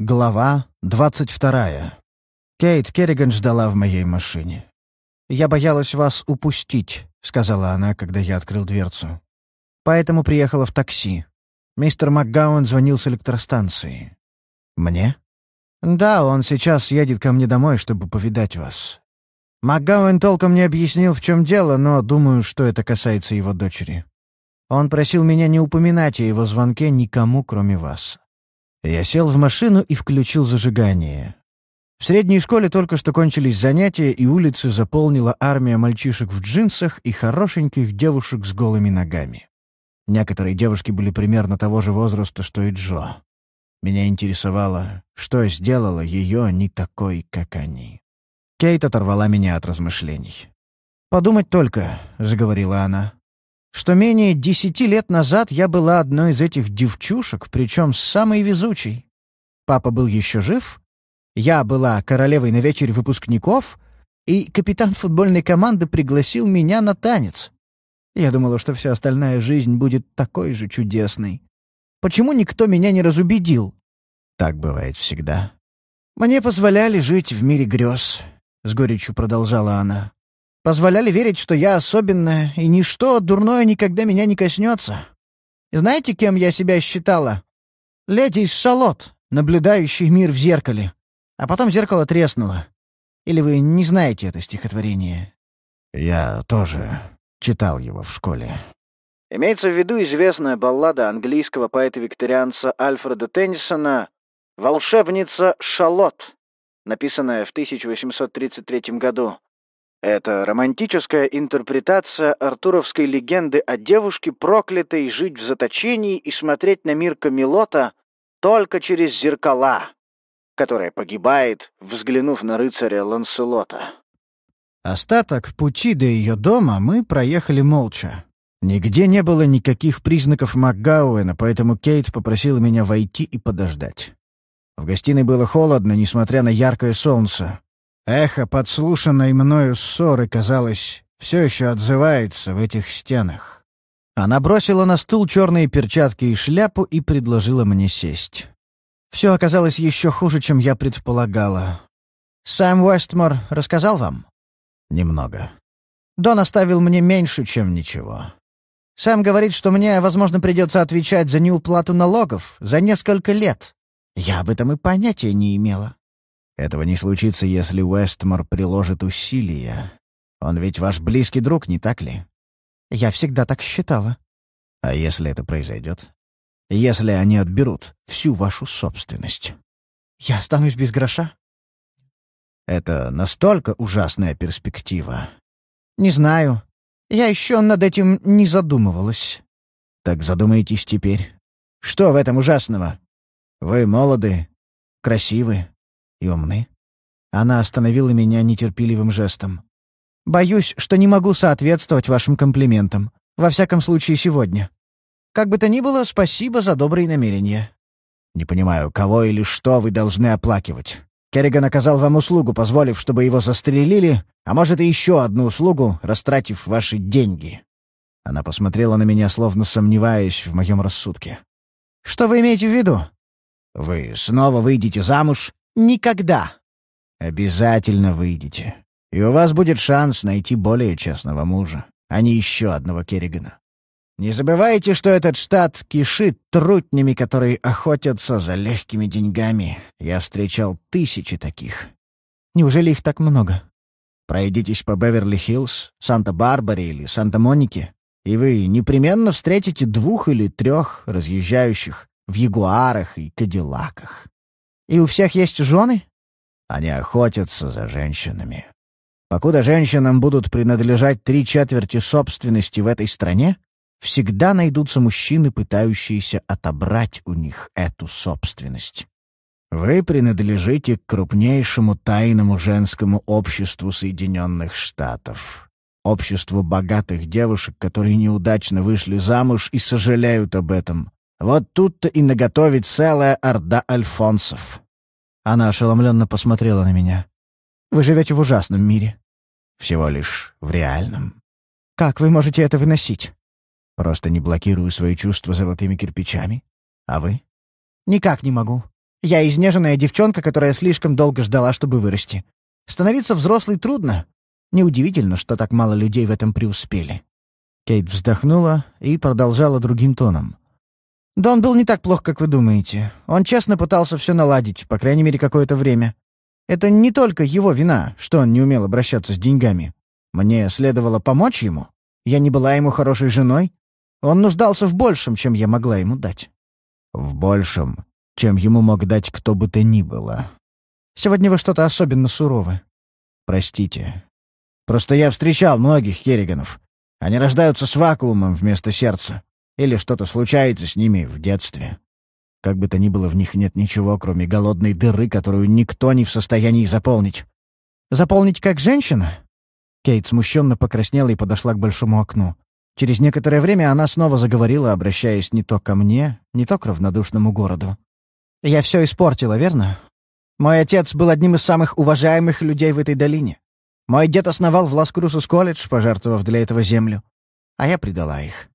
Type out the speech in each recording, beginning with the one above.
Глава двадцать вторая. Кейт Керриган ждала в моей машине. «Я боялась вас упустить», — сказала она, когда я открыл дверцу. «Поэтому приехала в такси. Мистер МакГауэн звонил с электростанции». «Мне?» «Да, он сейчас едет ко мне домой, чтобы повидать вас. МакГауэн толком не объяснил, в чем дело, но думаю, что это касается его дочери. Он просил меня не упоминать о его звонке никому, кроме вас». Я сел в машину и включил зажигание. В средней школе только что кончились занятия, и улицы заполнила армия мальчишек в джинсах и хорошеньких девушек с голыми ногами. Некоторые девушки были примерно того же возраста, что и Джо. Меня интересовало, что сделало ее не такой, как они. Кейт оторвала меня от размышлений. «Подумать только», — заговорила она, что менее десяти лет назад я была одной из этих девчушек, причем самой везучей. Папа был еще жив, я была королевой на вечере выпускников, и капитан футбольной команды пригласил меня на танец. Я думала, что вся остальная жизнь будет такой же чудесной. Почему никто меня не разубедил? Так бывает всегда. Мне позволяли жить в мире грез, — с горечью продолжала она позволяли верить, что я особенная, и ничто дурное никогда меня не коснется. знаете, кем я себя считала? Леди из Шалот, наблюдающий мир в зеркале. А потом зеркало треснуло. Или вы не знаете это стихотворение? Я тоже читал его в школе. Имеется в виду известная баллада английского поэта-викторианца Альфреда Теннисона «Волшебница Шалот», написанная в 1833 году. Это романтическая интерпретация артуровской легенды о девушке, проклятой жить в заточении и смотреть на мир Камелота только через зеркала, которая погибает, взглянув на рыцаря Ланселота. Остаток пути до ее дома мы проехали молча. Нигде не было никаких признаков МакГауэна, поэтому Кейт попросила меня войти и подождать. В гостиной было холодно, несмотря на яркое солнце. Эхо подслушанной мною ссоры, казалось, все еще отзывается в этих стенах. Она бросила на стул черные перчатки и шляпу и предложила мне сесть. Все оказалось еще хуже, чем я предполагала. «Сэм Уэстмор рассказал вам?» «Немного». «Дон оставил мне меньше, чем ничего. Сэм говорит, что мне, возможно, придется отвечать за неуплату налогов за несколько лет. Я об этом и понятия не имела. Этого не случится, если Уэстмор приложит усилия. Он ведь ваш близкий друг, не так ли? Я всегда так считала. А если это произойдет? Если они отберут всю вашу собственность? Я останусь без гроша? Это настолько ужасная перспектива. Не знаю. Я еще над этим не задумывалась. Так задумайтесь теперь. Что в этом ужасного? Вы молоды, красивы, и умны. Она остановила меня нетерпеливым жестом. «Боюсь, что не могу соответствовать вашим комплиментам. Во всяком случае, сегодня. Как бы то ни было, спасибо за добрые намерения». «Не понимаю, кого или что вы должны оплакивать. Керриган оказал вам услугу, позволив, чтобы его застрелили, а может, и еще одну услугу, растратив ваши деньги». Она посмотрела на меня, словно сомневаясь в моем рассудке. «Что вы имеете в виду?» «Вы снова выйдете замуж Никогда. Обязательно выйдете. И у вас будет шанс найти более честного мужа, а не еще одного Керригана. Не забывайте, что этот штат кишит трутнями, которые охотятся за легкими деньгами. Я встречал тысячи таких. Неужели их так много? Пройдитесь по Беверли-Хиллз, Санта-Барбаре или Санта-Монике, и вы непременно встретите двух или трех разъезжающих в ягуарах и кадиллаках. И у всех есть жены? Они охотятся за женщинами. Покуда женщинам будут принадлежать три четверти собственности в этой стране, всегда найдутся мужчины, пытающиеся отобрать у них эту собственность. Вы принадлежите к крупнейшему тайному женскому обществу Соединенных Штатов. Обществу богатых девушек, которые неудачно вышли замуж и сожалеют об этом. Вот тут-то и наготовит целая орда альфонсов. Она ошеломленно посмотрела на меня. «Вы живете в ужасном мире». «Всего лишь в реальном». «Как вы можете это выносить?» «Просто не блокирую свои чувства золотыми кирпичами. А вы?» «Никак не могу. Я изнеженная девчонка, которая слишком долго ждала, чтобы вырасти. Становиться взрослой трудно. Неудивительно, что так мало людей в этом преуспели». Кейт вздохнула и продолжала другим тоном. «Дон был не так плох, как вы думаете. Он честно пытался все наладить, по крайней мере, какое-то время. Это не только его вина, что он не умел обращаться с деньгами. Мне следовало помочь ему. Я не была ему хорошей женой. Он нуждался в большем, чем я могла ему дать. В большем, чем ему мог дать кто бы то ни было. Сегодня вы что-то особенно суровы. Простите. Просто я встречал многих Керриганов. Они рождаются с вакуумом вместо сердца. Или что-то случается с ними в детстве. Как бы то ни было, в них нет ничего, кроме голодной дыры, которую никто не в состоянии заполнить. «Заполнить как женщина?» Кейт смущенно покраснела и подошла к большому окну. Через некоторое время она снова заговорила, обращаясь не то ко мне, не то к равнодушному городу. «Я все испортила, верно? Мой отец был одним из самых уважаемых людей в этой долине. Мой дед основал в Лас-Крусус колледж, пожертвовав для этого землю. А я предала их.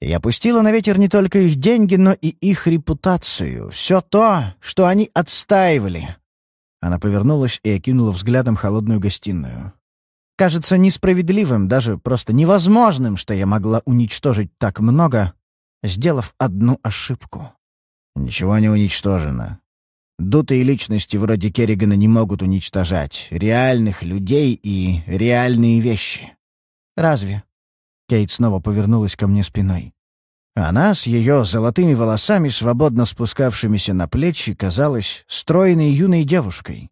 Я пустила на ветер не только их деньги, но и их репутацию. Все то, что они отстаивали. Она повернулась и окинула взглядом холодную гостиную. Кажется несправедливым, даже просто невозможным, что я могла уничтожить так много, сделав одну ошибку. Ничего не уничтожено. Дутые личности вроде Керригана не могут уничтожать реальных людей и реальные вещи. Разве? Кейт снова повернулась ко мне спиной. Она с ее золотыми волосами, свободно спускавшимися на плечи, казалась стройной юной девушкой.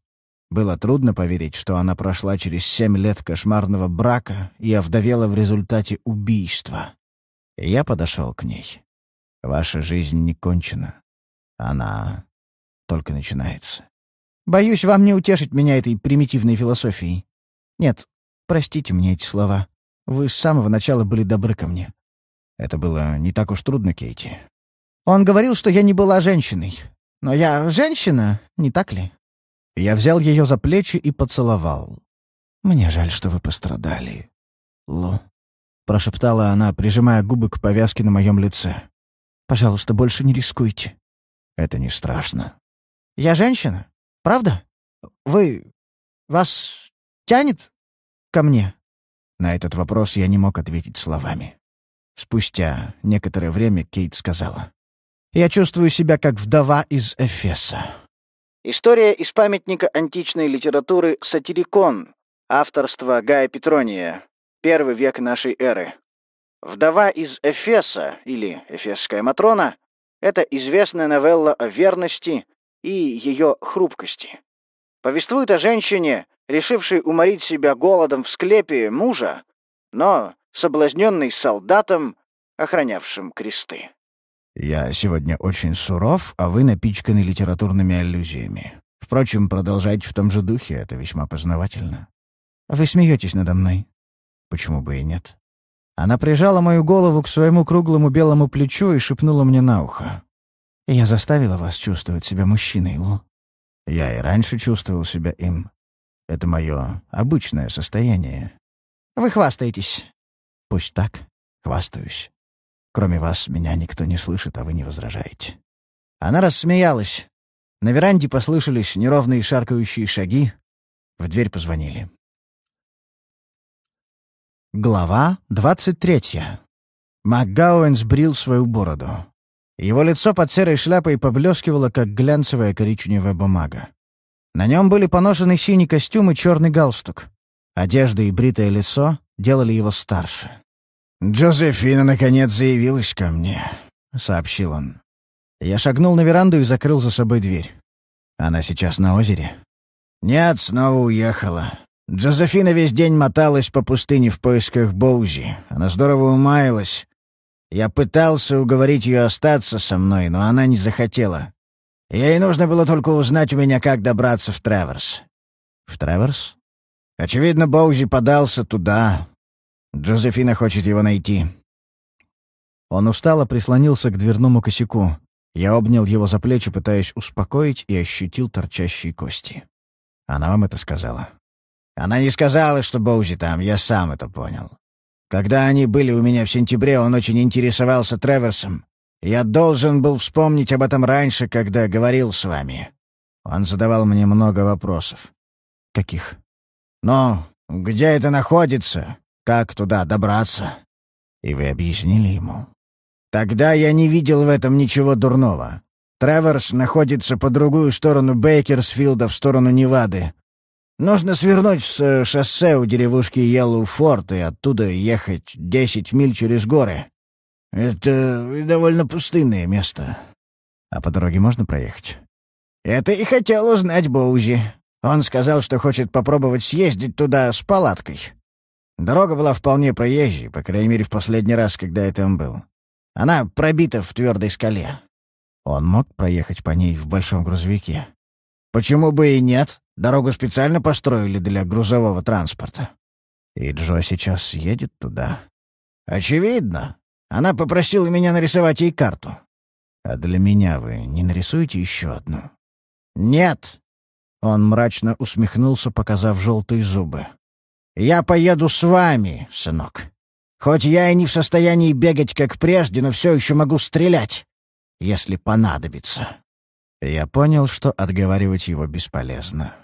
Было трудно поверить, что она прошла через семь лет кошмарного брака и овдовела в результате убийства. я подошел к ней. Ваша жизнь не кончена. Она только начинается. Боюсь, вам не утешить меня этой примитивной философией. Нет, простите мне эти слова. Вы с самого начала были добры ко мне. Это было не так уж трудно, Кейти. Он говорил, что я не была женщиной. Но я женщина, не так ли? Я взял ее за плечи и поцеловал. «Мне жаль, что вы пострадали, Лу», — прошептала она, прижимая губы к повязке на моем лице. «Пожалуйста, больше не рискуйте». «Это не страшно». «Я женщина, правда? Вы... вас тянет ко мне?» На этот вопрос я не мог ответить словами. Спустя некоторое время Кейт сказала. «Я чувствую себя как вдова из Эфеса». История из памятника античной литературы «Сатирикон», авторства Гая Петрония, первый век нашей эры. «Вдова из Эфеса» или «Эфесская Матрона» — это известная новелла о верности и ее хрупкости. Повествует о женщине, решивший уморить себя голодом в склепе мужа, но соблазненный солдатом, охранявшим кресты. «Я сегодня очень суров, а вы напичканы литературными аллюзиями. Впрочем, продолжать в том же духе — это весьма познавательно. Вы смеетесь надо мной? Почему бы и нет?» Она прижала мою голову к своему круглому белому плечу и шепнула мне на ухо. «Я заставила вас чувствовать себя мужчиной, Лу. Я и раньше чувствовал себя им. Это мое обычное состояние. Вы хвастаетесь. Пусть так. Хвастаюсь. Кроме вас, меня никто не слышит, а вы не возражаете. Она рассмеялась. На веранде послышались неровные шаркающие шаги. В дверь позвонили. Глава двадцать третья. МакГауэн сбрил свою бороду. Его лицо под серой шляпой поблескивало, как глянцевая коричневая бумага. На нем были поношенный синий костюм и черный галстук. Одежда и бритое лицо делали его старше. «Джозефина, наконец, заявилась ко мне», — сообщил он. Я шагнул на веранду и закрыл за собой дверь. «Она сейчас на озере?» «Нет, снова уехала. Джозефина весь день моталась по пустыне в поисках Боузи. Она здорово умаялась. Я пытался уговорить ее остаться со мной, но она не захотела. Ей нужно было только узнать у меня, как добраться в Треверс. В Треверс? Очевидно, Боузи подался туда. Джозефина хочет его найти. Он устало прислонился к дверному косяку. Я обнял его за плечи, пытаясь успокоить, и ощутил торчащие кости. Она вам это сказала? Она не сказала, что Боузи там, я сам это понял. Когда они были у меня в сентябре, он очень интересовался Треверсом. Я должен был вспомнить об этом раньше, когда говорил с вами. Он задавал мне много вопросов. Каких? Ну, где это находится? Как туда добраться? И вы объяснили ему. Тогда я не видел в этом ничего дурного. Треворс находится по другую сторону Бейкерсфилда, в сторону Невады. Нужно свернуть с шоссе у деревушки Йеллоуфорт и оттуда ехать десять миль через горы. Это довольно пустынное место. А по дороге можно проехать? Это и хотел узнать Боузи. Он сказал, что хочет попробовать съездить туда с палаткой. Дорога была вполне проезжей, по крайней мере, в последний раз, когда я там был. Она пробита в твердой скале. Он мог проехать по ней в большом грузовике. Почему бы и нет? Дорогу специально построили для грузового транспорта. И Джо сейчас едет туда. Очевидно. Она попросила меня нарисовать ей карту. А для меня вы не нарисуете еще одну? Нет. Он мрачно усмехнулся, показав желтые зубы. Я поеду с вами, сынок. Хоть я и не в состоянии бегать, как прежде, но все еще могу стрелять, если понадобится. Я понял, что отговаривать его бесполезно.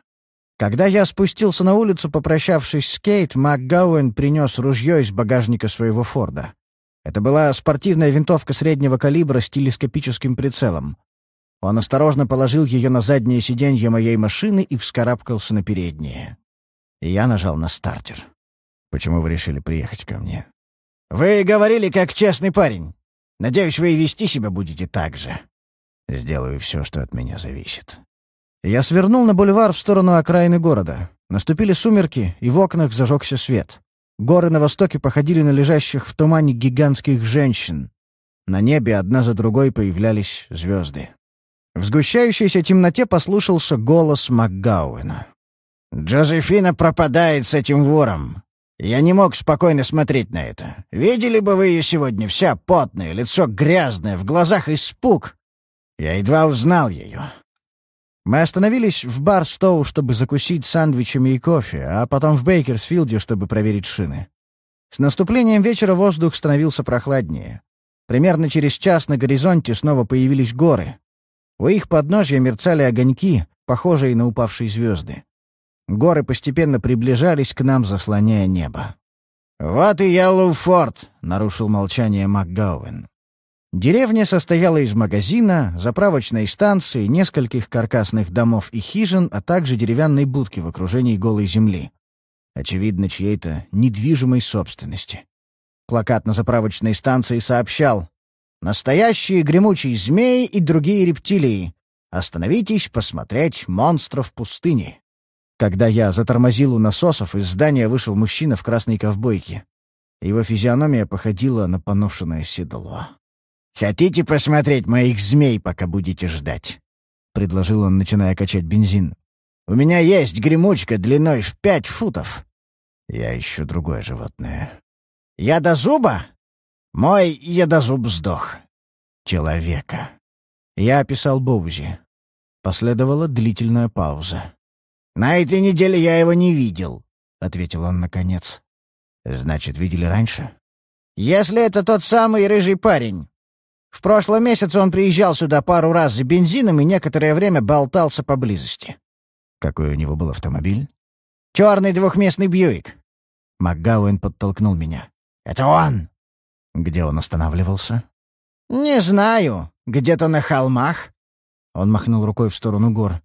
Когда я спустился на улицу, попрощавшись с Кейт, МакГауэн принес ружье из багажника своего Форда. Это была спортивная винтовка среднего калибра с телескопическим прицелом. Он осторожно положил ее на заднее сиденье моей машины и вскарабкался на переднее. я нажал на стартер. «Почему вы решили приехать ко мне?» «Вы говорили, как честный парень. Надеюсь, вы и вести себя будете так же». «Сделаю все, что от меня зависит». Я свернул на бульвар в сторону окраины города. Наступили сумерки, и в окнах зажегся свет. Горы на востоке походили на лежащих в тумане гигантских женщин. На небе одна за другой появлялись звезды. В сгущающейся темноте послушался голос МакГауэна. «Джозефина пропадает с этим вором. Я не мог спокойно смотреть на это. Видели бы вы ее сегодня, вся потная, лицо грязное, в глазах испуг. Я едва узнал ее. Мы остановились в бар Стоу, чтобы закусить сандвичами и кофе, а потом в Бейкерсфилде, чтобы проверить шины. С наступлением вечера воздух становился прохладнее. Примерно через час на горизонте снова появились горы. У их подножья мерцали огоньки, похожие на упавшие звезды. Горы постепенно приближались к нам, заслоняя небо. «Вот и Яллоуфорд», — нарушил молчание МакГауэн. Деревня состояла из магазина, заправочной станции, нескольких каркасных домов и хижин, а также деревянной будки в окружении голой земли. Очевидно, чьей-то недвижимой собственности. Плакат на заправочной станции сообщал «Настоящие гремучие змеи и другие рептилии. Остановитесь посмотреть монстров пустыни». Когда я затормозил у насосов, из здания вышел мужчина в красной ковбойке. Его физиономия походила на поношенное седло. «Хотите посмотреть моих змей, пока будете ждать?» — предложил он, начиная качать бензин. «У меня есть гремучка длиной в пять футов». «Я ищу другое животное». «Ядозуба?» «Мой ядозуб сдох». «Человека». Я описал Боузи. Последовала длительная пауза. «На этой неделе я его не видел», — ответил он наконец. «Значит, видели раньше?» «Если это тот самый рыжий парень, в прошлом месяце он приезжал сюда пару раз за бензином и некоторое время болтался поблизости. Какой у него был автомобиль? Черный двухместный Бьюик. МакГауэн подтолкнул меня. «Это он!» Где он останавливался? «Не знаю. Где-то на холмах». Он махнул рукой в сторону гор.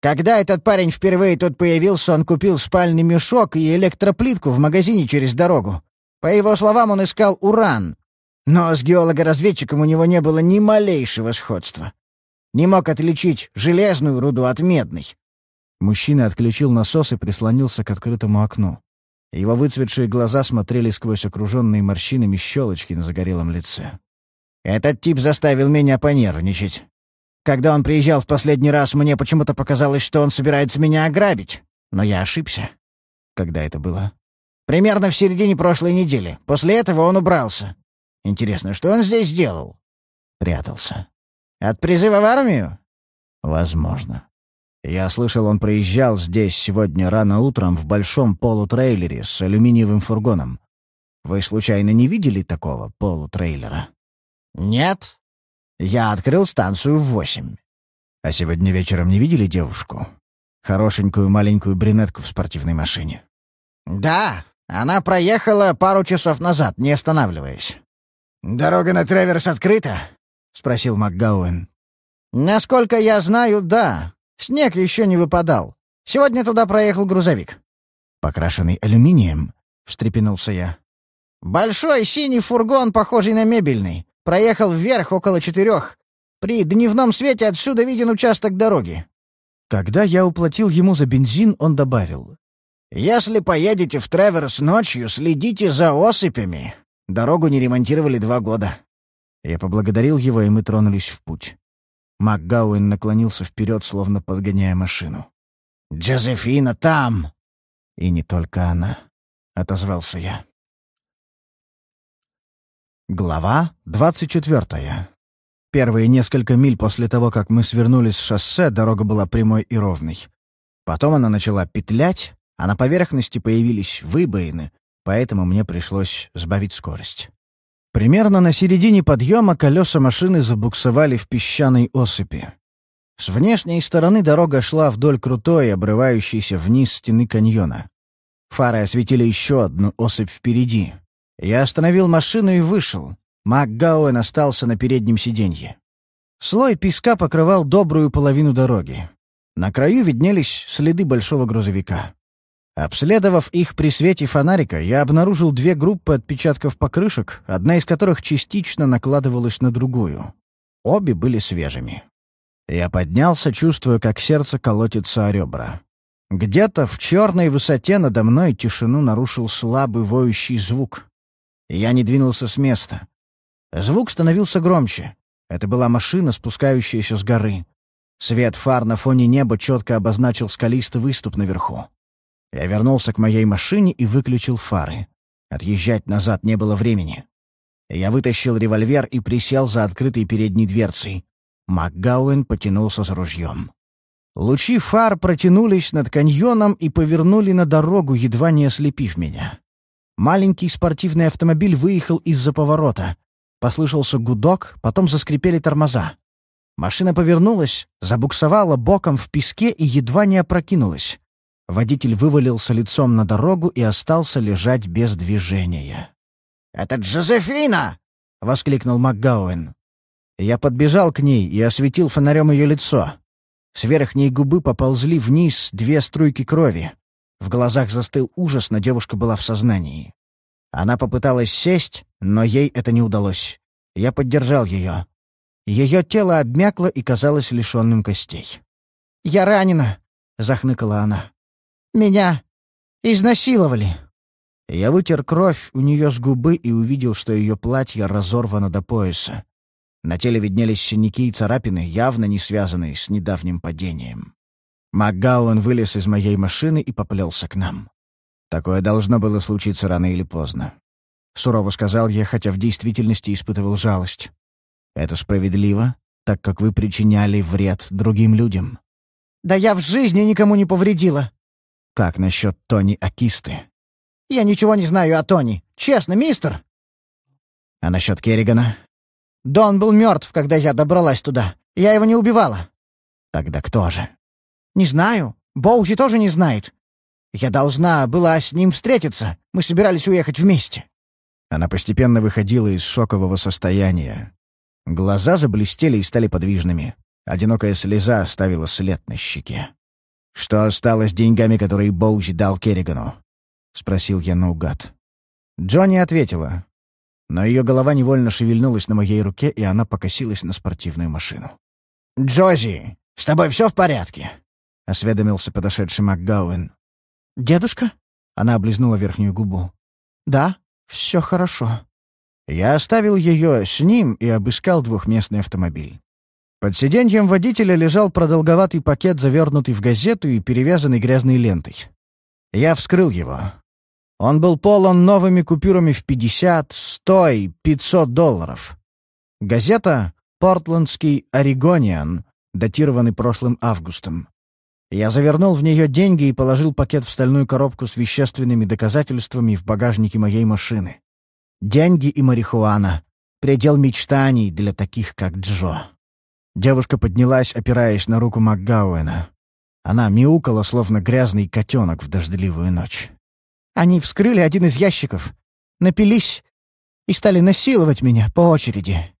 «Когда этот парень впервые тут появился, он купил спальный мешок и электроплитку в магазине через дорогу. По его словам, он искал уран, но с геолого-разведчиком у него не было ни малейшего сходства. Не мог отличить железную руду от медной. Мужчина отключил насос и прислонился к открытому окну. Его выцветшие глаза смотрели сквозь окруженные морщинами щелочки на загорелом лице. «Этот тип заставил меня понервничать. Когда он приезжал в последний раз, мне почему-то показалось, что он собирается меня ограбить. Но я ошибся. Когда это было? Примерно в середине прошлой недели. После этого он убрался. Интересно, что он здесь делал? Прятался. От призыва в армию? Возможно. Я слышал, он проезжал здесь сегодня рано утром в большом полутрейлере с алюминиевым фургоном. Вы случайно не видели такого полутрейлера? Нет. Я открыл станцию в восемь. А сегодня вечером не видели девушку? Хорошенькую маленькую брюнетку в спортивной машине. Да, она проехала пару часов назад, не останавливаясь. «Дорога на Треверс открыта?» — спросил МакГауэн. «Насколько я знаю, да. Снег еще не выпадал. Сегодня туда проехал грузовик». «Покрашенный алюминием?» — встрепенулся я. «Большой синий фургон, похожий на мебельный. Проехал вверх около четырех. При дневном свете отсюда виден участок дороги». Когда я уплатил ему за бензин, он добавил. «Если поедете в Треверс ночью, следите за осыпями. Дорогу не ремонтировали два года». Я поблагодарил его, и мы тронулись в путь. МакГауэн наклонился вперед, словно подгоняя машину. «Джозефина там!» «И не только она», — отозвался я. Глава двадцать четвертая. Первые несколько миль после того, как мы свернули с шоссе, дорога была прямой и ровной. Потом она начала петлять, а на поверхности появились выбоины, поэтому мне пришлось сбавить скорость. Примерно на середине подъема колеса машины забуксовали в песчаной осыпи. С внешней стороны дорога шла вдоль крутой, обрывающейся вниз стены каньона. Фары осветили еще одну осыпь впереди. Я остановил машину и вышел. МакГауэн остался на переднем сиденье. Слой песка покрывал добрую половину дороги. На краю виднелись следы большого грузовика. Обследовав их при свете фонарика, я обнаружил две группы отпечатков покрышек, одна из которых частично накладывалась на другую. Обе были свежими. Я поднялся, чувствуя, как сердце колотится о ребра. Где-то в черной высоте надо мной тишину нарушил слабый воющий звук. Я не двинулся с места. Звук становился громче. Это была машина, спускающаяся с горы. Свет фар на фоне неба четко обозначил скалистый выступ наверху. Я вернулся к моей машине и выключил фары. Отъезжать назад не было времени. Я вытащил револьвер и присел за открытой передней дверцей. МакГауэн потянулся за ружьем. Лучи фар протянулись над каньоном и повернули на дорогу, едва не ослепив меня. Маленький спортивный автомобиль выехал из-за поворота. Послышался гудок, потом заскрипели тормоза. Машина повернулась, забуксовала боком в песке и едва не опрокинулась. Водитель вывалился лицом на дорогу и остался лежать без движения. «Это Джозефина!» — воскликнул МакГауэн. Я подбежал к ней и осветил фонарем ее лицо. С верхней губы поползли вниз две струйки крови. В глазах застыл ужас, но девушка была в сознании. Она попыталась сесть, но ей это не удалось. Я поддержал ее. Ее тело обмякло и казалось лишенным костей. «Я ранена!» — захныкала она. Меня изнасиловали». Я вытер кровь у нее с губы и увидел, что ее платье разорвано до пояса. На теле виднелись синяки и царапины, явно не связанные с недавним падением. МакГауэн вылез из моей машины и поплелся к нам. Такое должно было случиться рано или поздно. Сурово сказал я, хотя в действительности испытывал жалость. Это справедливо, так как вы причиняли вред другим людям. «Да я в жизни никому не повредила!» «Как насчет Тони Акисты?» «Я ничего не знаю о Тони. Честно, мистер!» «А насчет Керригана?» «Дон был мертв, когда я добралась туда. Я его не убивала». «Тогда кто же?» «Не знаю. Боузи тоже не знает. Я должна была с ним встретиться. Мы собирались уехать вместе». Она постепенно выходила из шокового состояния. Глаза заблестели и стали подвижными. Одинокая слеза оставила след на щеке. «Что осталось деньгами, которые Боузи дал Керригану?» — спросил я наугад. Джонни ответила. Но ее голова невольно шевельнулась на моей руке, и она покосилась на спортивную машину. «Джози, с тобой все в порядке?» — осведомился подошедший МакГауэн. «Дедушка?» — она облизнула верхнюю губу. «Да, все хорошо». Я оставил ее с ним и обыскал двухместный автомобиль. Под сиденьем водителя лежал продолговатый пакет, завернутый в газету и перевязанный грязной лентой. Я вскрыл его. Он был полон новыми купюрами в 50, 100 и 500 долларов. Газета «Портландский Орегониан», датированный прошлым августом. Я завернул в нее деньги и положил пакет в стальную коробку с вещественными доказательствами в багажнике моей машины. Деньги и марихуана. Предел мечтаний для таких, как Джо. Девушка поднялась, опираясь на руку МакГауэна. Она мяукала, словно грязный котенок в дождливую ночь. Они вскрыли один из ящиков, напились и стали насиловать меня по очереди.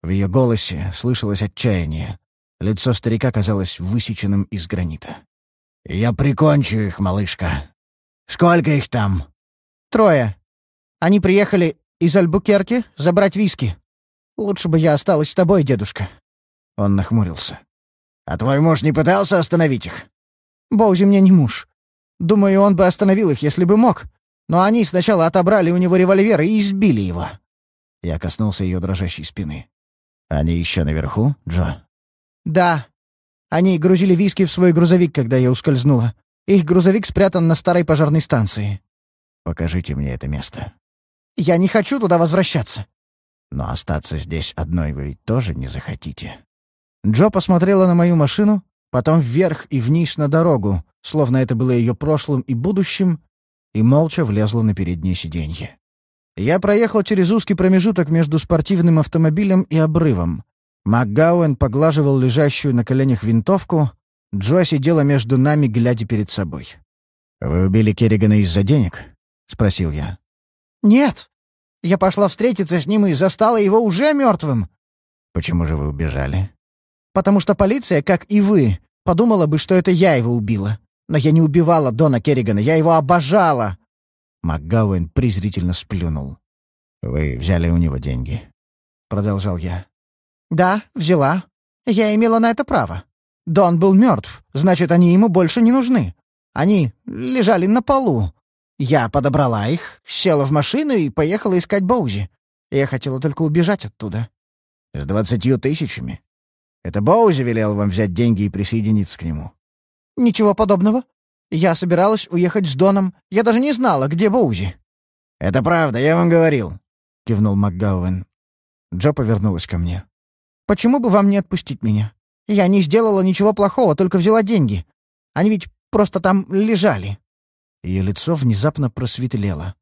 В ее голосе слышалось отчаяние. Лицо старика казалось высеченным из гранита. «Я прикончу их, малышка. Сколько их там?» «Трое. Они приехали из Альбукерки забрать виски. Лучше бы я осталась с тобой, дедушка». Он нахмурился. «А твой муж не пытался остановить их?» «Боузи мне не муж. Думаю, он бы остановил их, если бы мог. Но они сначала отобрали у него револьвер и избили его». Я коснулся ее дрожащей спины. «Они еще наверху, Джо?» «Да. Они грузили виски в свой грузовик, когда я ускользнула. Их грузовик спрятан на старой пожарной станции». «Покажите мне это место». «Я не хочу туда возвращаться». «Но остаться здесь одной вы тоже не захотите». Джо посмотрела на мою машину, потом вверх и вниз на дорогу, словно это было ее прошлым и будущим, и молча влезла на переднее сиденье. Я проехал через узкий промежуток между спортивным автомобилем и обрывом. МакГауэн поглаживал лежащую на коленях винтовку, Джо сидела между нами, глядя перед собой. «Вы убили Керригана из-за денег?» — спросил я. «Нет. Я пошла встретиться с ним и застала его уже мертвым». «Почему же вы убежали?» «Потому что полиция, как и вы, подумала бы, что это я его убила. Но я не убивала Дона Керригана, я его обожала!» МакГауэн презрительно сплюнул. «Вы взяли у него деньги?» — продолжал я. «Да, взяла. Я имела на это право. Дон был мертв, значит, они ему больше не нужны. Они лежали на полу. Я подобрала их, села в машину и поехала искать Боузи. Я хотела только убежать оттуда». «С двадцатью тысячами? Это Боузи велел вам взять деньги и присоединиться к нему?» «Ничего подобного. Я собиралась уехать с Доном. Я даже не знала, где Боузи». «Это правда, я вам говорил», — кивнул МакГауэн. Джо повернулась ко мне. «Почему бы вам не отпустить меня? Я не сделала ничего плохого, только взяла деньги. Они ведь просто там лежали». Ее лицо внезапно просветлело.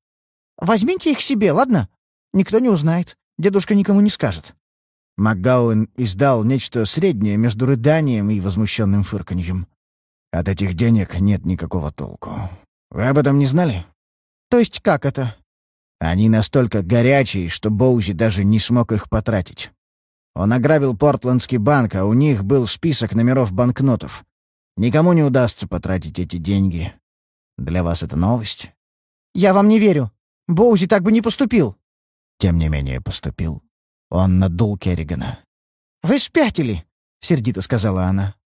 «Возьмите их себе, ладно? Никто не узнает. Дедушка никому не скажет». МакГауэн издал нечто среднее между рыданием и возмущенным фырканьем. От этих денег нет никакого толку. Вы об этом не знали? То есть как это? Они настолько горячие, что Боузи даже не смог их потратить. Он ограбил Портландский банк, а у них был список номеров банкнотов. Никому не удастся потратить эти деньги. Для вас это новость? Я вам не верю. Боузи так бы не поступил. Тем не менее поступил. Он надул Керригана. «Вы спятили!» — сердито сказала она.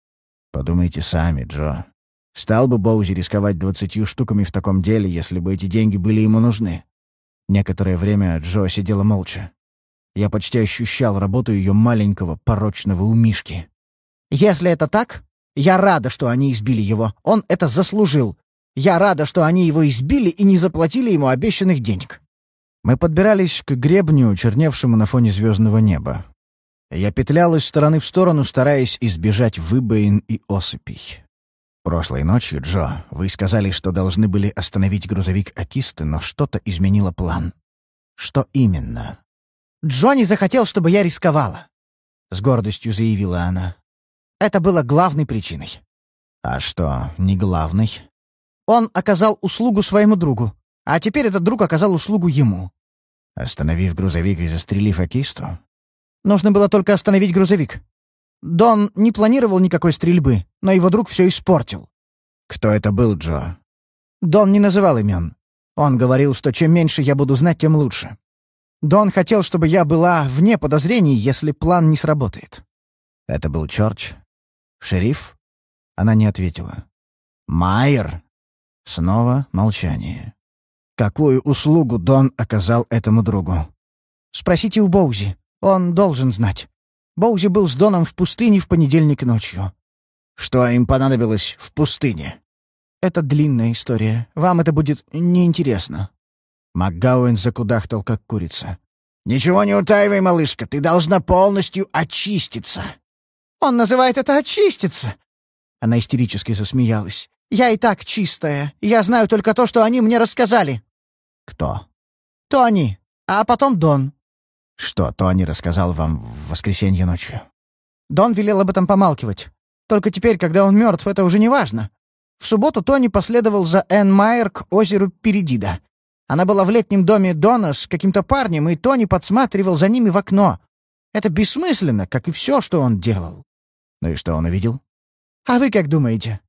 Подумайте сами, Джо. Стал бы Боузи рисковать двадцатью штуками в таком деле, если бы эти деньги были ему нужны? Некоторое время Джо сидела молча. Я почти ощущал работу ее маленького порочного умишки. «Если это так, я рада, что они избили его. Он это заслужил. Я рада, что они его избили и не заплатили ему обещанных денег». Мы подбирались к гребню, черневшему на фоне звездного неба. Я петлял из стороны в сторону, стараясь избежать выбоин и осыпей. Прошлой ночью, Джо, вы сказали, что должны были остановить грузовик Акисты, но что-то изменило план. Что именно? Джонни захотел, чтобы я рисковала, — с гордостью заявила она. Это было главной причиной. А что, не главной? Он оказал услугу своему другу, а теперь этот друг оказал услугу ему. Остановив грузовик и застрелив Акисту? Нужно было только остановить грузовик. Дон не планировал никакой стрельбы, но его друг все испортил. Кто это был, Джо? Дон не называл имен. Он говорил, что чем меньше я буду знать, тем лучше. Дон хотел, чтобы я была вне подозрений, если план не сработает. Это был Чорч? Шериф? Она не ответила. Майер? Снова молчание. Какую услугу Дон оказал этому другу? Спросите у Боузи. Он должен знать. Боузи был с Доном в пустыне в понедельник ночью. Что им понадобилось в пустыне? Это длинная история. Вам это будет неинтересно. МакГауэн закудахтал, как курица. «Ничего не утаивай, малышка, ты должна полностью очиститься». «Он называет это очиститься!» Она истерически засмеялась. «Я и так чистая. Я знаю только то, что они мне рассказали». «Кто?» «Тони, а потом Дон. Что Тони рассказал вам в воскресенье ночью? Дон велел об этом помалкивать. Только теперь, когда он мертв, это уже не важно. В субботу Тони последовал за Энн Майер к озеру Передида. Она была в летнем доме Дона с каким-то парнем, и Тони подсматривал за ними в окно. Это бессмысленно, как и все, что он делал. Ну и что он увидел? А вы как думаете?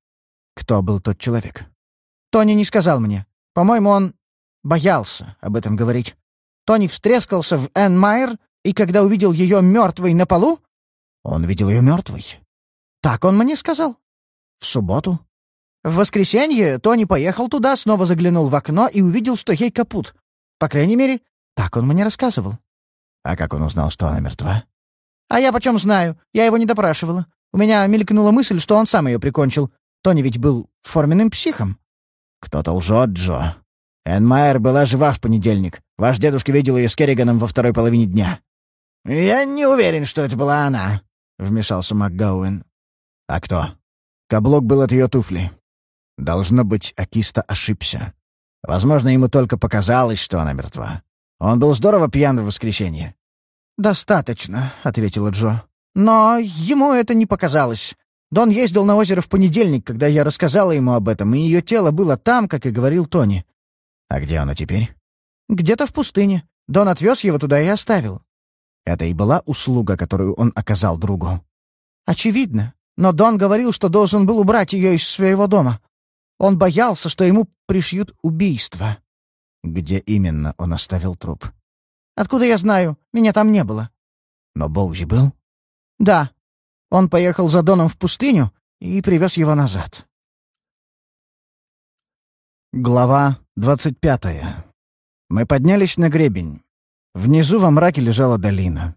Кто был тот человек? Тони не сказал мне. По-моему, он боялся об этом говорить. Тони встрескался в Энн Майер, и когда увидел ее мертвой на полу... Он видел ее мертвой? Так он мне сказал. В субботу? В воскресенье Тони поехал туда, снова заглянул в окно и увидел, что ей капут. По крайней мере, так он мне рассказывал. А как он узнал, что она мертва? А я почем знаю? Я его не допрашивала. У меня мелькнула мысль, что он сам ее прикончил. Тони ведь был форменным психом. Кто-то лжет, Джо. Энн Майер была жива в понедельник. Ваш дедушка видел ее с Керриганом во второй половине дня. «Я не уверен, что это была она», — вмешался МакГауэн. «А кто?» Каблук был от ее туфли. Должно быть, Акиста ошибся. Возможно, ему только показалось, что она мертва. Он был здорово пьян в воскресенье. «Достаточно», — ответила Джо. «Но ему это не показалось. Дон ездил на озеро в понедельник, когда я рассказала ему об этом, и ее тело было там, как и говорил Тони». «А где оно теперь?» «Где-то в пустыне. Дон отвез его туда и оставил». Это и была услуга, которую он оказал другу. «Очевидно. Но Дон говорил, что должен был убрать ее из своего дома. Он боялся, что ему пришьют убийство. Где именно он оставил труп? Откуда я знаю? Меня там не было. Но Боузи был? Да. Он поехал за Доном в пустыню и привез его назад. Глава двадцать пятая. Мы поднялись на гребень. Внизу во мраке лежала долина.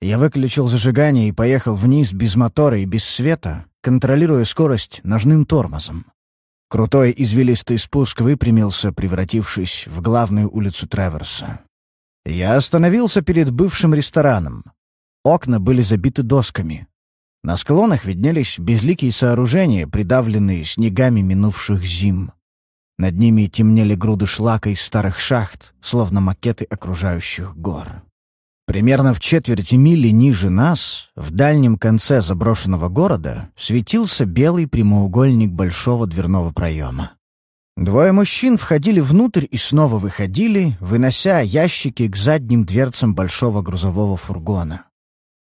Я выключил зажигание и поехал вниз без мотора и без света, контролируя скорость ножным тормозом. Крутой извилистый спуск выпрямился, превратившись в главную улицу Треверса. Я остановился перед бывшим рестораном. Окна были забиты досками. На склонах виднелись безликие сооружения, придавленные снегами минувших зим. Над ними темнели груды шлака из старых шахт, словно макеты окружающих гор. Примерно в четверти мили ниже нас, в дальнем конце заброшенного города, светился белый прямоугольник большого дверного проема. Двое мужчин входили внутрь и снова выходили, вынося ящики к задним дверцам большого грузового фургона.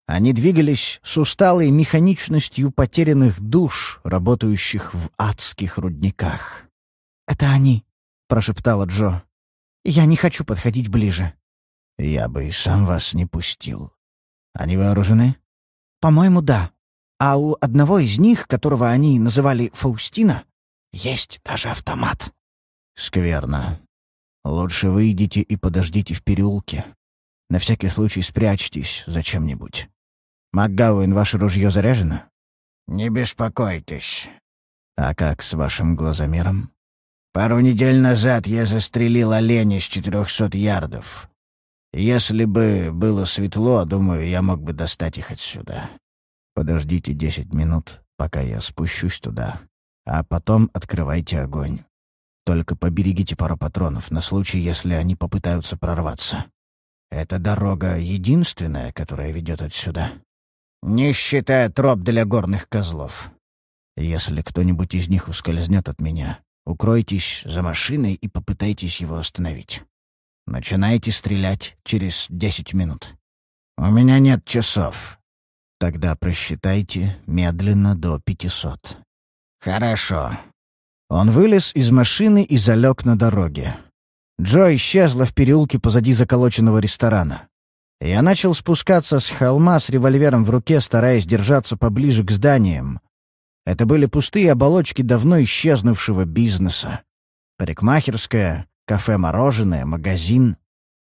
Они двигались с усталой механичностью потерянных душ, работающих в адских рудниках. «Это они», — прошептала Джо. «Я не хочу подходить ближе». Я бы и сам вас не пустил. Они вооружены? По-моему, да. А у одного из них, которого они называли Фаустина, есть даже автомат. Скверно. Лучше выйдите и подождите в переулке. На всякий случай спрячьтесь за чем-нибудь. МакГауэн, ваше ружье заряжено? Не беспокойтесь. А как с вашим глазомером? Пару недель назад я застрелил оленя с четырехсот ярдов. Если бы было светло, думаю, я мог бы достать их отсюда. Подождите десять минут, пока я спущусь туда, а потом открывайте огонь. Только поберегите пару патронов на случай, если они попытаются прорваться. Эта дорога единственная, которая ведет отсюда. Не считая троп для горных козлов. Если кто-нибудь из них ускользнет от меня, укройтесь за машиной и попытайтесь его остановить. Начинайте стрелять через десять минут. У меня нет часов. Тогда просчитайте медленно до пятисот. Хорошо. Он вылез из машины и залег на дороге. Джо исчезла в переулке позади заколоченного ресторана. Я начал спускаться с холма с револьвером в руке, стараясь держаться поближе к зданиям. Это были пустые оболочки давно исчезнувшего бизнеса. Парикмахерская, кафе-мороженое, магазин.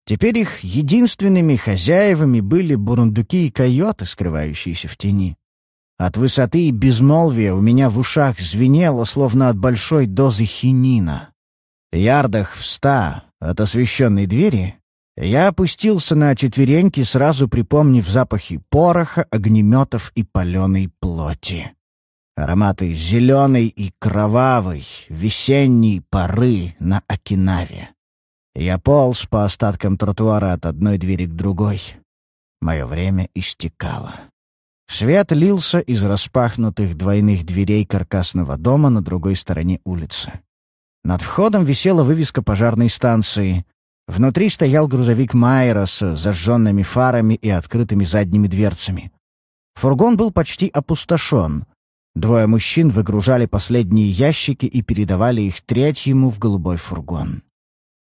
Теперь их единственными хозяевами были бурундуки и койоты, скрывающиеся в тени. От высоты и безмолвия у меня в ушах звенело, словно от большой дозы хинина. Ярдах в ста от освещенной двери я опустился на четвереньки, сразу припомнив запахи пороха, огнеметов и паленой плоти. Ароматы зеленой и кровавой, весенней поры на Окинаве. Я полз по остаткам тротуара от одной двери к другой. Мое время истекало. Свет лился из распахнутых двойных дверей каркасного дома на другой стороне улицы. Над входом висела вывеска пожарной станции. Внутри стоял грузовик Майера с зажженными фарами и открытыми задними дверцами. Фургон был почти опустошен. Двое мужчин выгружали последние ящики и передавали их третьему в голубой фургон.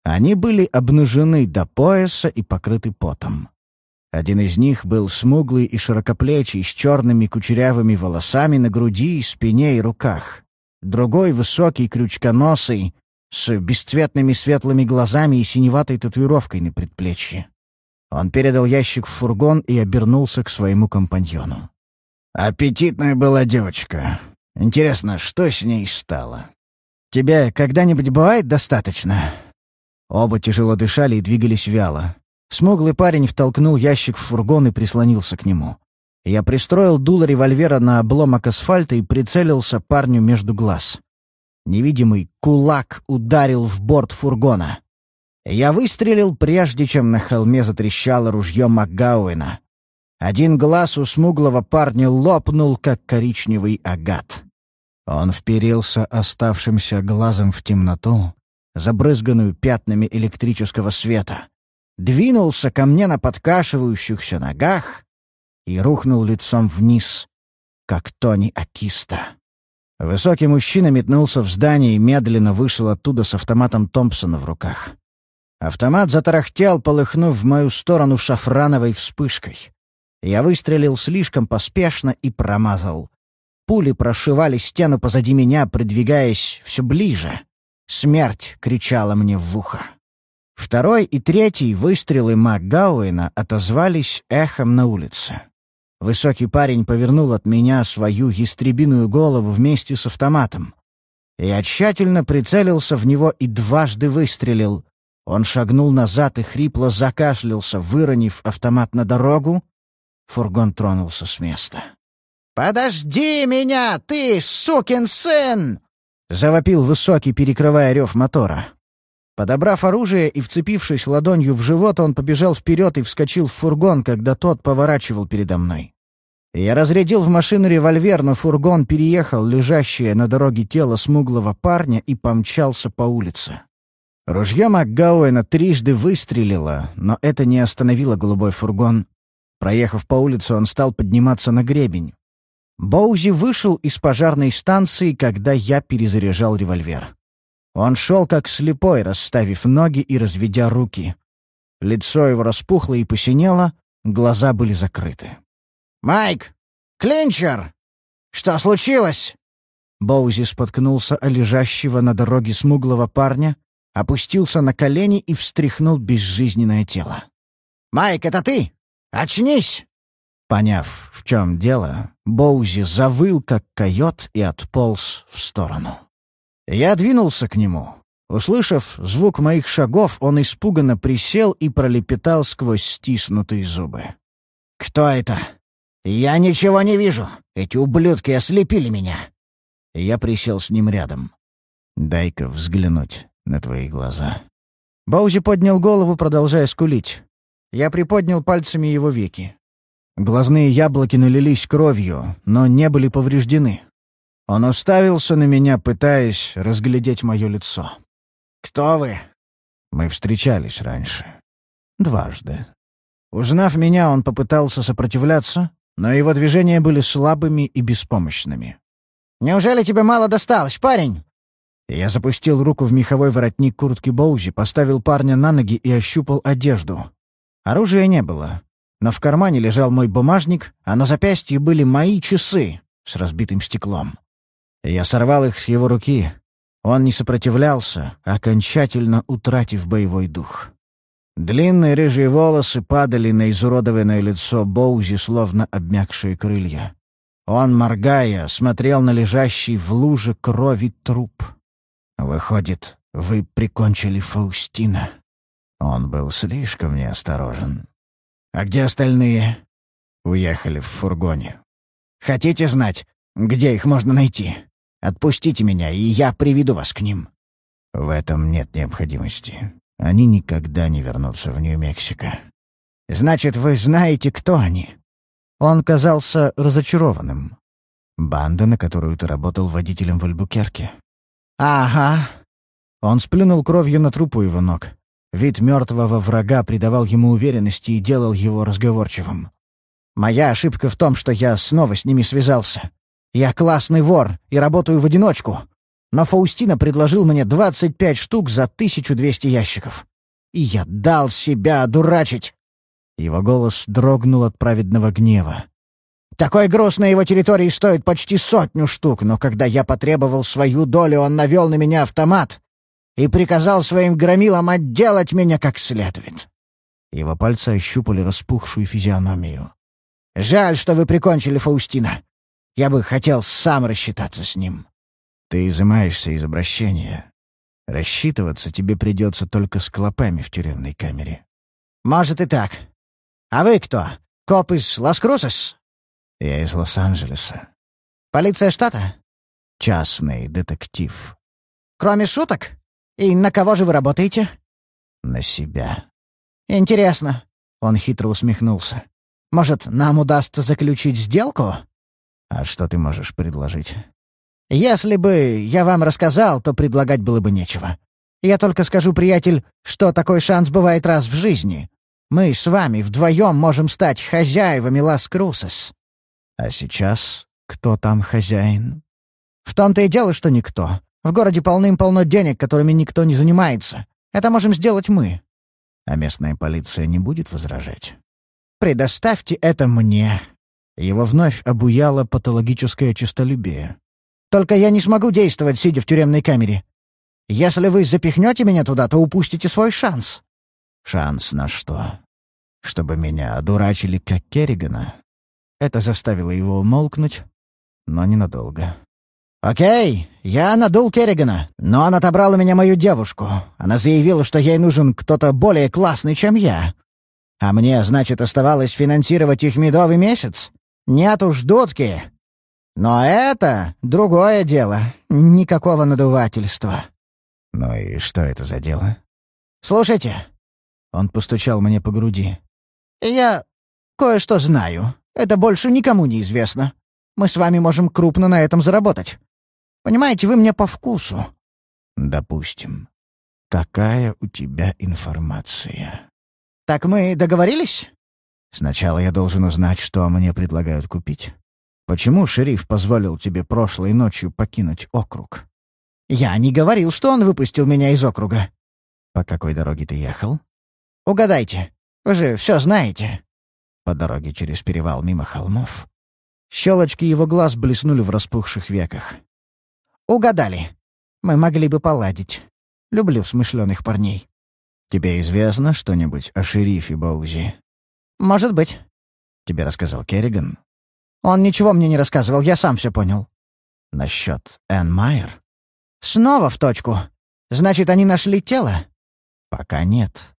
Они были обнажены до пояса и покрыты потом. Один из них был смуглый и широкоплечий, с черными кучерявыми волосами на груди, спине и руках. Другой — высокий, крючконосый, с бесцветными светлыми глазами и синеватой татуировкой на предплечье. Он передал ящик в фургон и обернулся к своему компаньону. «Аппетитная была девочка. Интересно, что с ней стало?» «Тебе когда-нибудь бывает достаточно?» Оба тяжело дышали и двигались вяло. Смуглый парень втолкнул ящик в фургон и прислонился к нему. Я пристроил дуло револьвера на обломок асфальта и прицелился парню между глаз. Невидимый кулак ударил в борт фургона. Я выстрелил, прежде чем на холме затрещало ружье МакГауэна. Один глаз у смуглого парня лопнул, как коричневый агат. Он вперился оставшимся глазом в темноту, забрызганную пятнами электрического света двинулся ко мне на подкашивающихся ногах и рухнул лицом вниз, как Тони Акиста. Высокий мужчина метнулся в здание и медленно вышел оттуда с автоматом Томпсона в руках. Автомат затарахтел, полыхнув в мою сторону шафрановой вспышкой. Я выстрелил слишком поспешно и промазал. Пули прошивали стену позади меня, придвигаясь все ближе. Смерть кричала мне в ухо. Второй и третий выстрелы МакГауэна отозвались эхом на улице. Высокий парень повернул от меня свою ястребиную голову вместе с автоматом. Я тщательно прицелился в него и дважды выстрелил. Он шагнул назад и хрипло закашлялся, выронив автомат на дорогу. Фургон тронулся с места. «Подожди меня, ты, сукин сын!» — завопил высокий, перекрывая рев мотора. Подобрав оружие и вцепившись ладонью в живот, он побежал вперед и вскочил в фургон, когда тот поворачивал передо мной. Я разрядил в машину револьвер, но фургон переехал лежащее на дороге тело смуглого парня и помчался по улице. Ружье МакГауэна трижды выстрелило, но это не остановило голубой фургон. Проехав по улице, он стал подниматься на гребень. Боузи вышел из пожарной станции, когда я перезаряжал револьвер. Он шел как слепой, расставив ноги и разведя руки. Лицо его распухло и посинело, глаза были закрыты. «Майк! Клинчер! Что случилось?» Боузи споткнулся о лежащего на дороге смуглого парня, опустился на колени и встряхнул безжизненное тело. «Майк, это ты? Очнись!» Поняв, в чем дело, Боузи завыл, как койот, и отполз в сторону. Я двинулся к нему. Услышав звук моих шагов, он испуганно присел и пролепетал сквозь стиснутые зубы. «Кто это? Я ничего не вижу. Эти ублюдки ослепили меня». Я присел с ним рядом. «Дай-ка взглянуть на твои глаза». Баузи поднял голову, продолжая скулить. Я приподнял пальцами его веки. Глазные яблоки налились кровью, но не были повреждены. Он уставился на меня, пытаясь разглядеть мое лицо. «Кто вы?» Мы встречались раньше. Дважды. Узнав меня, он попытался сопротивляться, но его движения были слабыми и беспомощными. «Неужели тебе мало досталось, парень?» Я запустил руку в меховой воротник куртки Боузи, поставил парня на ноги и ощупал одежду. Оружия не было, но в кармане лежал мой бумажник, а на запястье были мои часы с разбитым стеклом. Я сорвал их с его руки. Он не сопротивлялся, окончательно утратив боевой дух. Длинные рыжие волосы падали на изуродованное лицо Боузи, словно обмякшие крылья. Он, моргая, смотрел на лежащий в луже крови труп. «Выходит, вы прикончили Фаустина?» Он был слишком неосторожен. «А где остальные?» «Уехали в фургоне». «Хотите знать, где их можно найти?» Отпустите меня, и я приведу вас к ним». «В этом нет необходимости. Они никогда не вернутся в Нью-Мексико». Значит, вы знаете, кто они?» Он казался разочарованным. «Банда, на которую ты работал водителем в Альбукерке». «Ага». Он сплюнул кровью на трупу его ног. Вид мертвого врага придавал ему уверенности и делал его разговорчивым. «Моя ошибка в том, что я снова с ними связался. Я классный вор и работаю в одиночку. Но Фаустина предложил мне 25 штук за 1200 ящиков. И я дал себя одурачить. Его голос дрогнул от праведного гнева. Такой груз на его территории стоит почти сотню штук, но когда я потребовал свою долю, он навел на меня автомат и приказал своим громилам отделать меня как следует. Его пальцы ощупали распухшую физиономию. «Жаль, что вы прикончили Фаустина. Я бы хотел сам рассчитаться с ним». «Ты изымаешься из обращения. Рассчитываться тебе придется только с клопами в тюремной камере». «Может и так. «А вы кто? Коп из Лас-Крусес?» «Я из Лос-Анджелеса». «Полиция штата?» «Частный детектив». «Кроме шуток? И на кого же вы работаете?» «На себя». «Интересно». Он хитро усмехнулся. «Может, нам удастся заключить сделку?» «А что ты можешь предложить?» «Если бы я вам рассказал, то предлагать было бы нечего. Я только скажу, приятель, что такой шанс бывает раз в жизни. Мы с вами вдвоем можем стать хозяевами Лас-Крусес». «А сейчас кто там хозяин?» «В том-то и дело, что никто. В городе полным-полно денег, которыми никто не занимается. Это можем сделать мы». «А местная полиция не будет возражать?» «Предоставьте это мне». Его вновь обуяло патологическое честолюбие. «Только я не смогу действовать, сидя в тюремной камере. Если вы запихнете меня туда, то упустите свой шанс». Шанс на что? Чтобы меня одурачили, как Керригана? Это заставило его умолкнуть, но ненадолго. «Окей, я надул Керригана, но он отобрал у меня мою девушку. Она заявила, что ей нужен кто-то более классный, чем я. А мне, значит, оставалось финансировать их медовый месяц? Нет уж, дудки. Но это другое дело. Никакого надувательства». «Ну и что это за дело?» «Слушайте, он постучал мне по груди. «Я кое-что знаю. Это больше никому не известно. Мы с вами можем крупно на этом заработать. Понимаете, вы мне по вкусу». «Допустим. Какая у тебя информация?» «Так мы договорились?» «Сначала я должен узнать, что мне предлагают купить. Почему шериф позволил тебе прошлой ночью покинуть округ?» «Я не говорил, что он выпустил меня из округа». «По какой дороге ты ехал?» Угадайте. Вы же все знаете». По дороге через перевал мимо холмов. Щелочки его глаз блеснули в распухших веках. «Угадали. Мы могли бы поладить. Люблю смышленых парней». «Тебе известно что-нибудь о шерифе Боузи?» «Может быть». «Тебе рассказал Керриган?» «Он ничего мне не рассказывал, я сам все понял». «Насчет Энн Майер?» «Снова в точку. Значит, они нашли тело?» «Пока нет.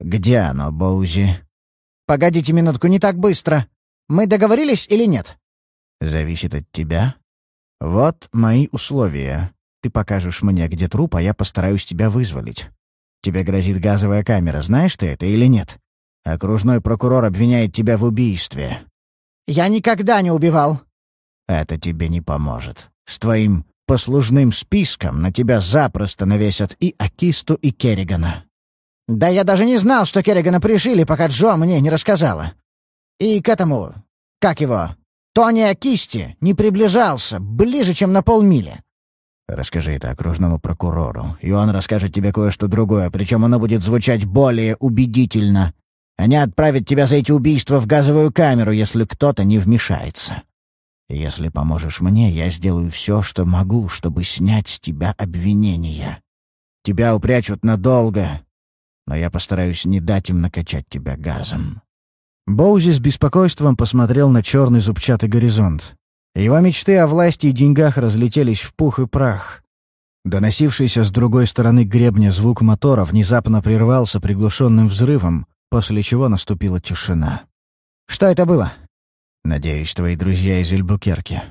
«Где оно, Боузи?» «Погодите минутку, не так быстро. Мы договорились или нет?» «Зависит от тебя. Вот мои условия. Ты покажешь мне, где труп, а я постараюсь тебя вызволить. Тебе грозит газовая камера, знаешь ты это или нет? Окружной прокурор обвиняет тебя в убийстве». «Я никогда не убивал». «Это тебе не поможет. С твоим послужным списком на тебя запросто навесят и Акисту, и Керригана. Да я даже не знал, что Керригана пришили, пока Джо мне не рассказала. И к этому... Как его? Тони Акисти не приближался, ближе, чем на полмили. Расскажи это окружному прокурору, и он расскажет тебе кое-что другое, причем оно будет звучать более убедительно. Они отправят тебя за эти убийства в газовую камеру, если кто-то не вмешается. Если поможешь мне, я сделаю все, что могу, чтобы снять с тебя обвинения. Тебя упрячут надолго, но я постараюсь не дать им накачать тебя газом». Боузи с беспокойством посмотрел на черный зубчатый горизонт. Его мечты о власти и деньгах разлетелись в пух и прах. Доносившийся с другой стороны гребня звук мотора внезапно прервался приглушенным взрывом, после чего наступила тишина. «Что это было?» «Надеюсь, твои друзья из Эльбукерки».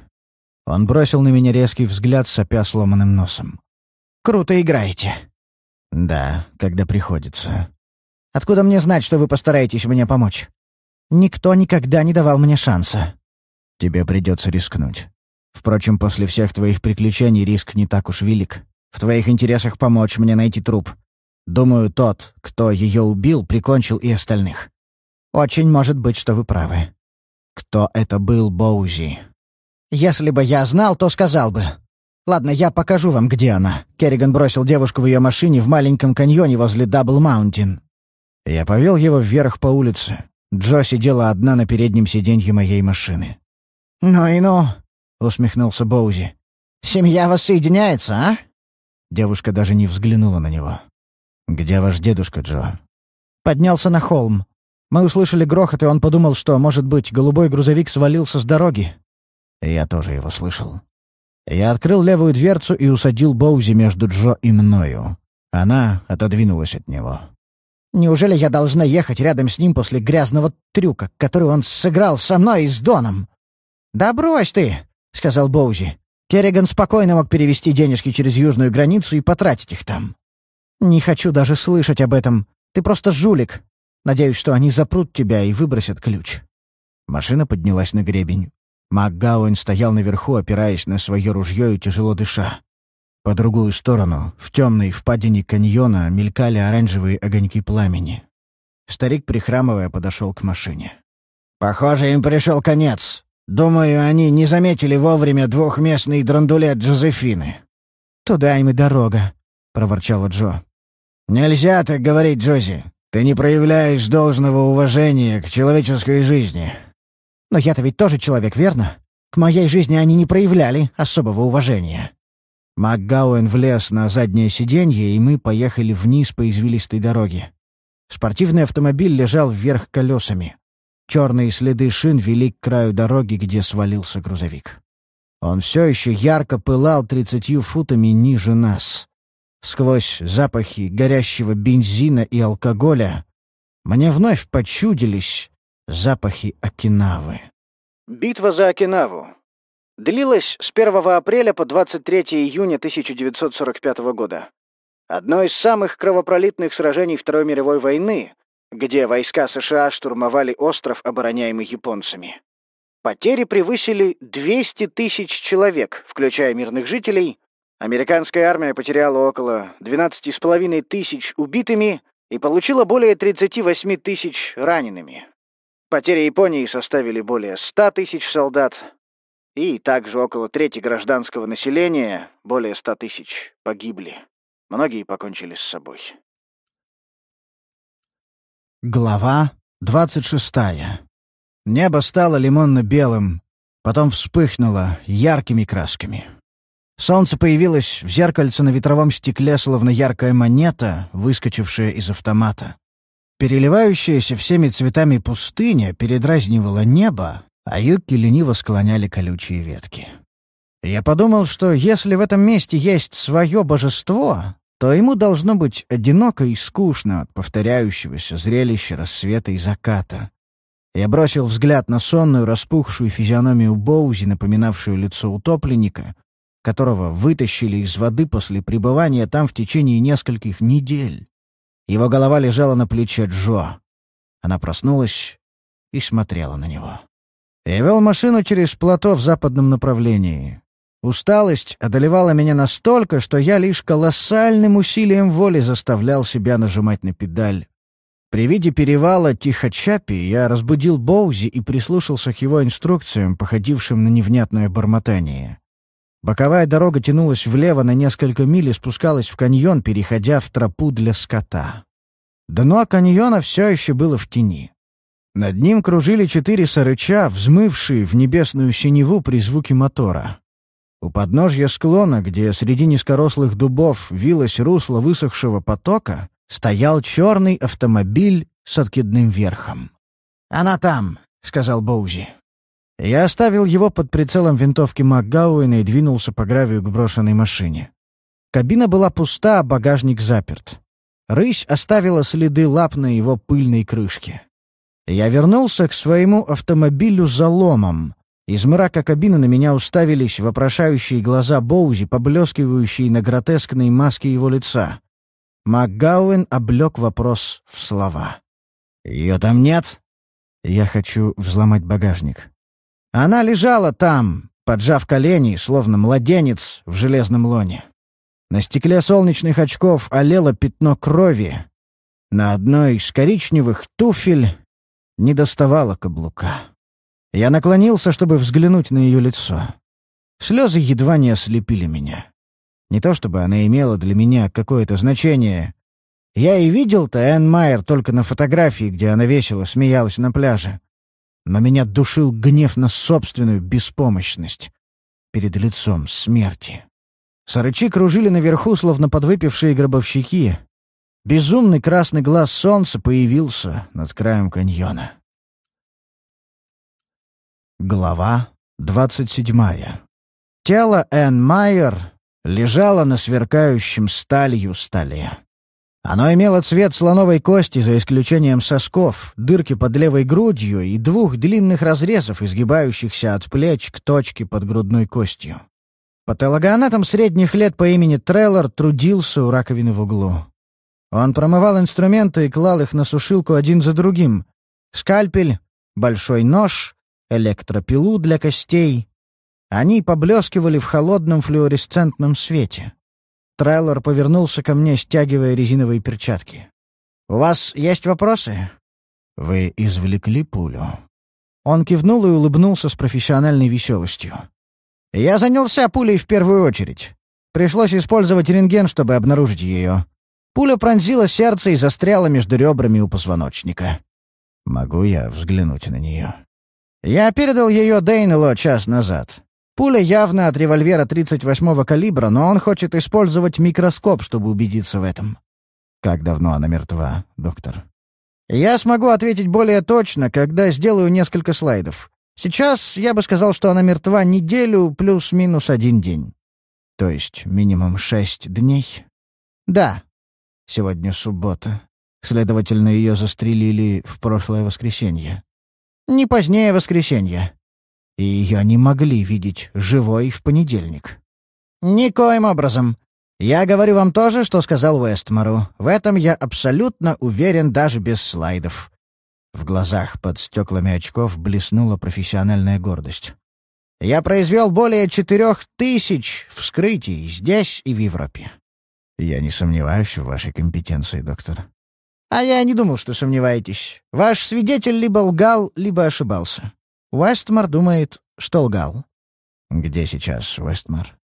Он бросил на меня резкий взгляд, сопя сломанным носом. «Круто играете». «Да, когда приходится». Откуда мне знать, что вы постараетесь мне помочь? Никто никогда не давал мне шанса. Тебе придется рискнуть. Впрочем, после всех твоих приключений риск не так уж велик. В твоих интересах помочь мне найти труп. Думаю, тот, кто ее убил, прикончил и остальных. Очень может быть, что вы правы. Кто это был, Боузи? Если бы я знал, то сказал бы. Ладно, я покажу вам, где она. Керриган бросил девушку в ее машине в маленьком каньоне возле Дабл Маунтин. Я повел его вверх по улице. Джо сидела одна на переднем сиденье моей машины. «Ну и ну», — усмехнулся Боузи. «Семья воссоединяется, а?» Девушка даже не взглянула на него. «Где ваш дедушка, Джо?» Поднялся на холм. Мы услышали грохот, и он подумал, что, может быть, голубой грузовик свалился с дороги. Я тоже его слышал. Я открыл левую дверцу и усадил Боузи между Джо и мною. Она отодвинулась от него. «Неужели я должна ехать рядом с ним после грязного трюка, который он сыграл со мной и с Доном?» «Да брось ты!» — сказал Боузи. «Керриган спокойно мог перевести денежки через южную границу и потратить их там». «Не хочу даже слышать об этом. Ты просто жулик. Надеюсь, что они запрут тебя и выбросят ключ». Машина поднялась на гребень. МакГауэн стоял наверху, опираясь на свое ружье и тяжело дыша. По другую сторону, в темной впадине каньона, мелькали оранжевые огоньки пламени. Старик, прихрамывая, подошел к машине. «Похоже, им пришел конец. Думаю, они не заметили вовремя двухместный драндулет Джозефины». «Туда им и дорога», — проворчала Джо. «Нельзя так говорить, Джози. Ты не проявляешь должного уважения к человеческой жизни». «Но я-то ведь тоже человек, верно? К моей жизни они не проявляли особого уважения». МакГауэн влез на заднее сиденье, и мы поехали вниз по извилистой дороге. Спортивный автомобиль лежал вверх колесами. Черные следы шин вели к краю дороги, где свалился грузовик. Он все еще ярко пылал тридцатью футами ниже нас. Сквозь запахи горящего бензина и алкоголя мне вновь почудились запахи Окинавы. Битва за Окинаву. Длилась с 1 апреля по 23 июня 1945 года. Одно из самых кровопролитных сражений Второй мировой войны, где войска США штурмовали остров, обороняемый японцами. Потери превысили 200 тысяч человек, включая мирных жителей. Американская армия потеряла около 12,5 тысяч убитыми и получила более 38 тысяч ранеными. Потери Японии составили более 100 тысяч солдат, и также около трети гражданского населения, более 100 тысяч, погибли. Многие покончили с собой. Глава двадцать шестая. Небо стало лимонно-белым, потом вспыхнуло яркими красками. Солнце появилось в зеркальце на ветровом стекле, словно яркая монета, выскочившая из автомата. Переливающаяся всеми цветами пустыня передразнивала небо, а юбки лениво склоняли колючие ветки. Я подумал, что если в этом месте есть свое божество, то ему должно быть одиноко и скучно от повторяющегося зрелища рассвета и заката. Я бросил взгляд на сонную, распухшую физиономию Боузи, напоминавшую лицо утопленника, которого вытащили из воды после пребывания там в течение нескольких недель. Его голова лежала на плече Джо. Она проснулась и смотрела на него. Я вел машину через плато в западном направлении. Усталость одолевала меня настолько, что я лишь колоссальным усилием воли заставлял себя нажимать на педаль. При виде перевала Тихочапи я разбудил Боузи и прислушался к его инструкциям, походившим на невнятное бормотание. Боковая дорога тянулась влево на несколько миль и спускалась в каньон, переходя в тропу для скота. Дно каньона все еще было в тени. Над ним кружили четыре сарыча, взмывшие в небесную синеву при звуке мотора. У подножья склона, где среди низкорослых дубов вилось русло высохшего потока, стоял черный автомобиль с откидным верхом. «Она там», — сказал Боузи. Я оставил его под прицелом винтовки МакГауэна и двинулся по гравию к брошенной машине. Кабина была пуста, а багажник заперт. Рысь оставила следы лап на его пыльной крышке. Я вернулся к своему автомобилю за ломом. Из мрака кабины на меня уставились вопрошающие глаза Боузи, поблескивающие на гротескной маске его лица. МакГауэн облег вопрос в слова. «Ее там нет?» «Я хочу взломать багажник». Она лежала там, поджав колени, словно младенец в железном лоне. На стекле солнечных очков олело пятно крови. На одной из коричневых туфель не доставало каблука. Я наклонился, чтобы взглянуть на ее лицо. Слезы едва не ослепили меня. Не то чтобы она имела для меня какое-то значение. Я и видел-то Энн Майер только на фотографии, где она весело смеялась на пляже. Но меня душил гнев на собственную беспомощность перед лицом смерти. Сарычи кружили наверху, словно подвыпившие гробовщики. Безумный красный глаз солнца появился над краем каньона. Глава двадцать седьмая. Тело Энн Майер лежало на сверкающем сталью столе. Оно имело цвет слоновой кости, за исключением сосков, дырки под левой грудью и двух длинных разрезов, изгибающихся от плеч к точке под грудной костью. Патологоанатом средних лет по имени Треллор трудился у раковины в углу. Он промывал инструменты и клал их на сушилку один за другим. Скальпель, большой нож, электропилу для костей, они поблескивали в холодном флуоресцентном свете. Трейлор повернулся ко мне, стягивая резиновые перчатки. «У вас есть вопросы?» «Вы извлекли пулю». Он кивнул и улыбнулся с профессиональной веселостью. «Я занялся пулей в первую очередь. Пришлось использовать рентген, чтобы обнаружить ее. Пуля пронзила сердце и застряла между ребрами у позвоночника. Могу я взглянуть на нее?» Я передал ее Дейнелло час назад. Пуля явно от револьвера 38-го калибра, но он хочет использовать микроскоп, чтобы убедиться в этом. Как давно она мертва, доктор? Я смогу ответить более точно, когда сделаю несколько слайдов. Сейчас я бы сказал, что она мертва неделю плюс-минус один день. То есть минимум шесть дней? Да. Сегодня суббота. Следовательно, ее застрелили в прошлое воскресенье. Не позднее воскресенья и ее не могли видеть живой в понедельник. «Никоим образом. Я говорю вам то же, что сказал Уэстмору. В этом я абсолютно уверен даже без слайдов». В глазах под стеклами очков блеснула профессиональная гордость. «Я произвел более четырех тысяч вскрытий здесь и в Европе». «Я не сомневаюсь в вашей компетенции, доктор». «А я не думал, что сомневаетесь. Ваш свидетель либо лгал, либо ошибался. Уэстмар думает, что лгал. «Где сейчас Уэстмар?»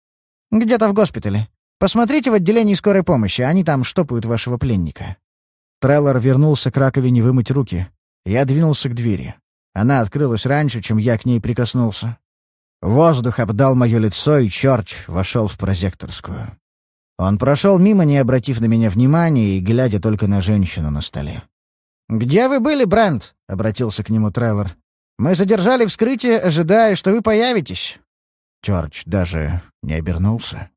«Где-то в госпитале. Посмотрите в отделении скорой помощи, они там штопают вашего пленника». Треллор вернулся к раковине вымыть руки. Я двинулся к двери. Она открылась раньше, чем я к ней прикоснулся. Воздух обдал мое лицо, и Чорч вошел в прозекторскую. Он прошел мимо, не обратив на меня внимания и глядя только на женщину на столе. «Где вы были, Брент?» — обратился к нему Трейлор. Мы задержали вскрытие, ожидая, что вы появитесь». Чорч даже не обернулся.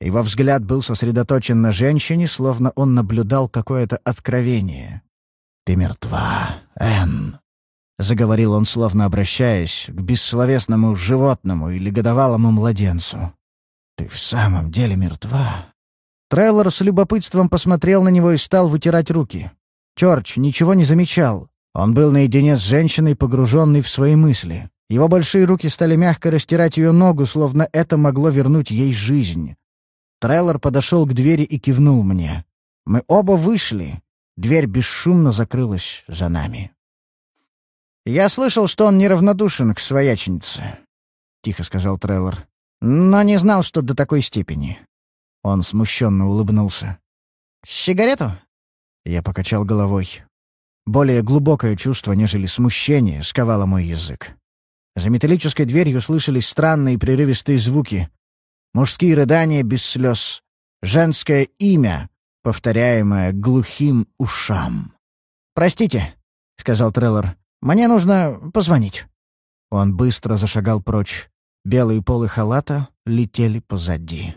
Его взгляд был сосредоточен на женщине, словно он наблюдал какое-то откровение. «Ты мертва, Энн», — заговорил он, словно обращаясь к бессловесному животному или годовалому младенцу. «Ты в самом деле мертва?» Трейлор с любопытством посмотрел на него и стал вытирать руки. Чорч ничего не замечал, он был наедине с женщиной, погруженной в свои мысли. Его большие руки стали мягко растирать ее ногу, словно это могло вернуть ей жизнь. Трейлор подошел к двери и кивнул мне. Мы оба вышли. Дверь бесшумно закрылась за нами. «Я слышал, что он неравнодушен к свояченице», — тихо сказал Трейлор. «Но не знал, что до такой степени». Он смущенно улыбнулся. «Сигарету?» Я покачал головой. Более глубокое чувство, нежели смущение, сковало мой язык. За металлической дверью слышались странные прерывистые звуки. Мужские рыдания без слез. Женское имя, повторяемое глухим ушам. «Простите», — сказал Треллор, — «мне нужно позвонить». Он быстро зашагал прочь. Белые полы халата летели позади.